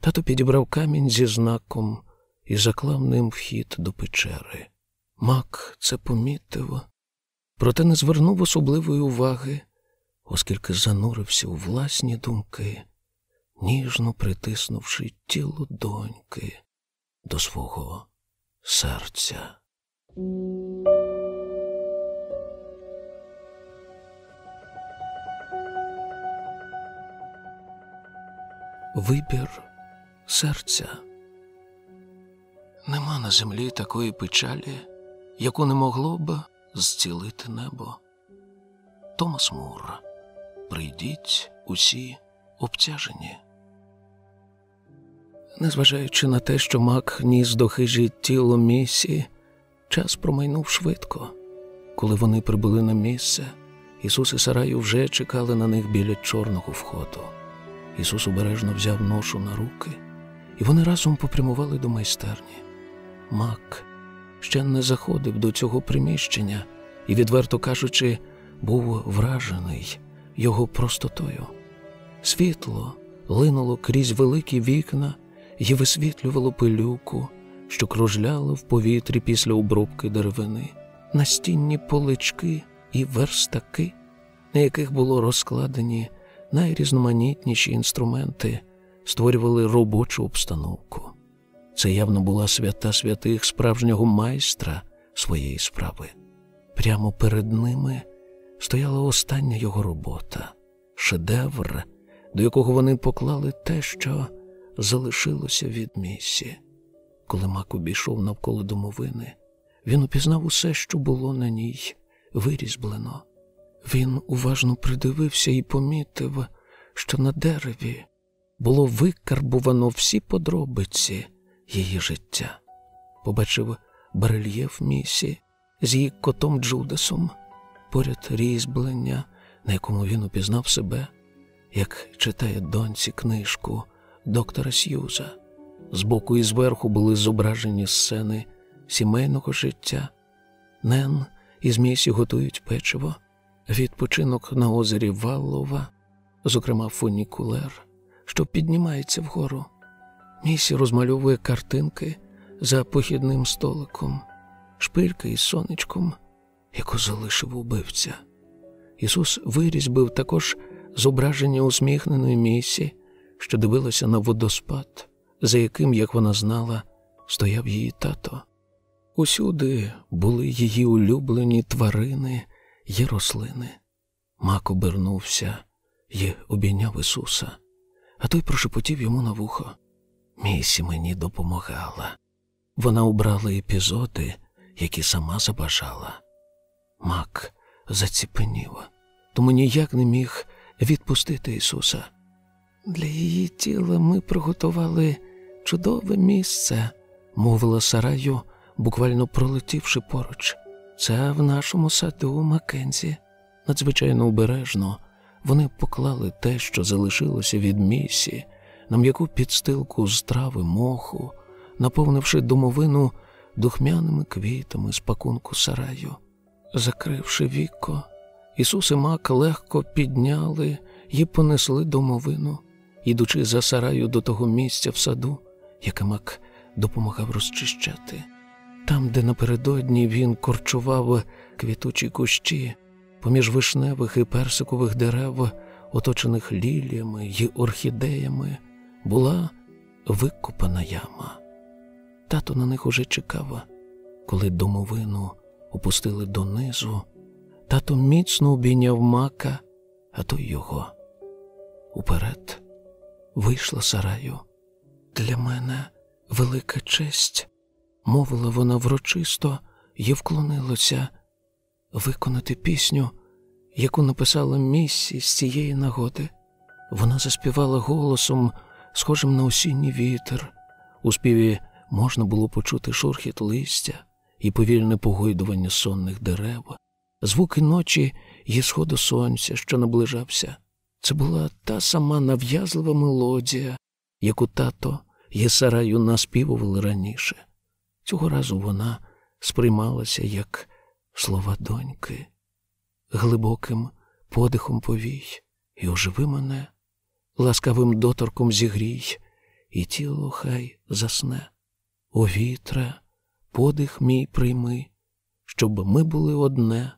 тато підібрав камінь зі знаком і заклав ним вхід до печери. Мак це помітив, проте не звернув особливої уваги, оскільки занурився у власні думки, ніжно притиснувши тіло доньки до свого серця. Вибір серця. Нема на землі такої печалі, яку не могло б зцілити небо. Томас Мур. Прийдіть усі обтяжені. Незважаючи на те, що мак ніс до хижі тіло місії, час промайнув швидко. Коли вони прибули на місце, Ісус і Сараю вже чекали на них біля чорного входу. Ісус обережно взяв ношу на руки, і вони разом попрямували до майстерні. Мак ще не заходив до цього приміщення і, відверто кажучи, був вражений його простотою. Світло линуло крізь великі вікна і висвітлювало пилюку, що кружляла в повітрі після обробки деревини, настінні полички і верстаки, на яких було розкладені найрізноманітніші інструменти, створювали робочу обстановку. Це явно була свята святих справжнього майстра своєї справи. Прямо перед ними стояла остання його робота, шедевр, до якого вони поклали те, що залишилося від місі. Коли Мак обійшов навколо домовини, він упізнав усе, що було на ній вирізблено. Він уважно придивився і помітив, що на дереві було викарбувано всі подробиці її життя. Побачив барельєф місі з її котом Джудасом, поряд різьблення, на якому він упізнав себе, як читає доньці книжку доктора Сьюза. Збоку і зверху були зображені сцени сімейного життя. Нен із місі готують печиво, відпочинок на озері Валлова, зокрема фунікулер, що піднімається вгору. Місі розмальовує картинки за похідним столиком, шпильки із сонечком, яку залишив убивця. Ісус вирізьбив також зображення усміхненої місі, що дивилася на водоспад, за яким, як вона знала, стояв її тато. Усюди були її улюблені тварини й рослини. Мак обернувся і обійняв Ісуса, а той прошепотів йому на вухо. Місі мені допомагала. Вона обрала епізоди, які сама забажала. Мак заціпенів, тому ніяк не міг відпустити Ісуса. Для її тіла ми приготували чудове місце, мовила Сараю, буквально пролетівши поруч. Це в нашому саду Маккензі. Надзвичайно обережно вони поклали те, що залишилося від місі, на м'яку підстилку з трави моху, наповнивши домовину духмяними квітами з пакунку сараю. Закривши віко, Ісус і Мак легко підняли і понесли домовину, ідучи за сараю до того місця в саду, яке Мак допомагав розчищати. Там, де напередодні він корчував квітучі кущі, поміж вишневих і персикових дерев, оточених ліліями й орхідеями, була викопана яма. Тато на них уже чекав, коли домовину опустили донизу, тато міцно обійняв мака, а то його. Уперед вийшла сараю. Для мене велика честь, мовила вона врочисто і вклонилася виконати пісню, яку написала місі з цієї нагоди. Вона заспівала голосом, схожим на осінній вітер. У співі можна було почути шурхіт листя і повільне погойдування сонних дерев, звуки ночі і сходу сонця, що наближався. Це була та сама нав'язлива мелодія, яку тато і Сараю наспівували раніше. Цього разу вона сприймалася як слова доньки, глибоким подихом повій і оживи мене, ласкавим доторком зігрій, і тіло хай засне. О вітре, подих мій прийми, щоб ми були одне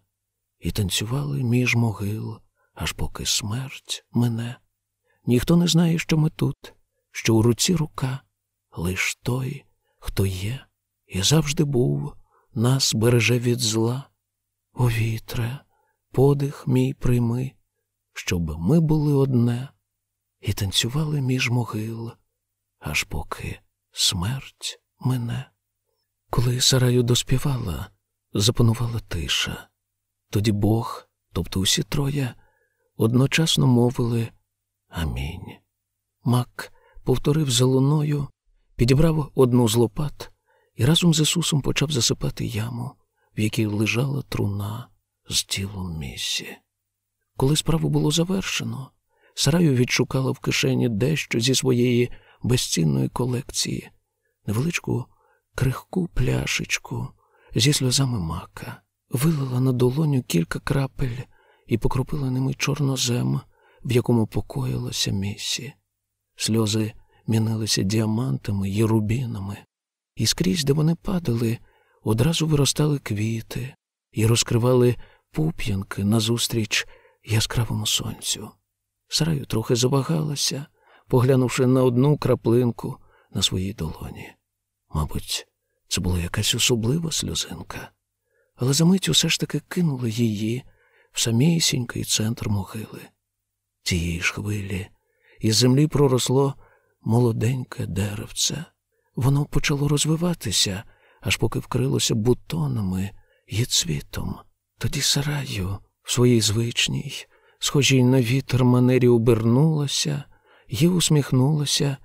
і танцювали між могил, аж поки смерть мене. Ніхто не знає, що ми тут, що у руці рука, лиш той, хто є, і завжди був, нас береже від зла. О вітре, подих мій прийми, щоб ми були одне і танцювали між могил, аж поки смерть мене. Коли Сараю доспівала, запанувала тиша. Тоді Бог, тобто усі троє, одночасно мовили Амінь. Мак повторив за луною, підібрав одну з лопат і разом з Ісусом почав засипати яму, в якій лежала труна з тілом місі. Коли справу було завершено, Сараю відшукала в кишені дещо зі своєї безцінної колекції, невеличку крихку пляшечку зі сльозами мака, вилила на долоню кілька крапель і покропила ними чорнозем, в якому покоїлася місі. Сльози мінилися діамантами й рубінами, і скрізь, де вони падали, одразу виростали квіти і розкривали пуп'янки назустріч яскравому сонцю. Сараю трохи завагалася, поглянувши на одну краплинку на своїй долоні. Мабуть, це була якась особлива сльозинка, але за мить усе ж таки кинули її в самісінький центр могили. Цієї ж хвилі із землі проросло молоденьке деревце. Воно почало розвиватися, аж поки вкрилося бутонами і цвітом. Тоді сараю в своїй звичній, схожій на вітер манері обернулася і усміхнулася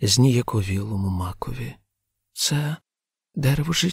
зніяковілому макові. Це дерево життя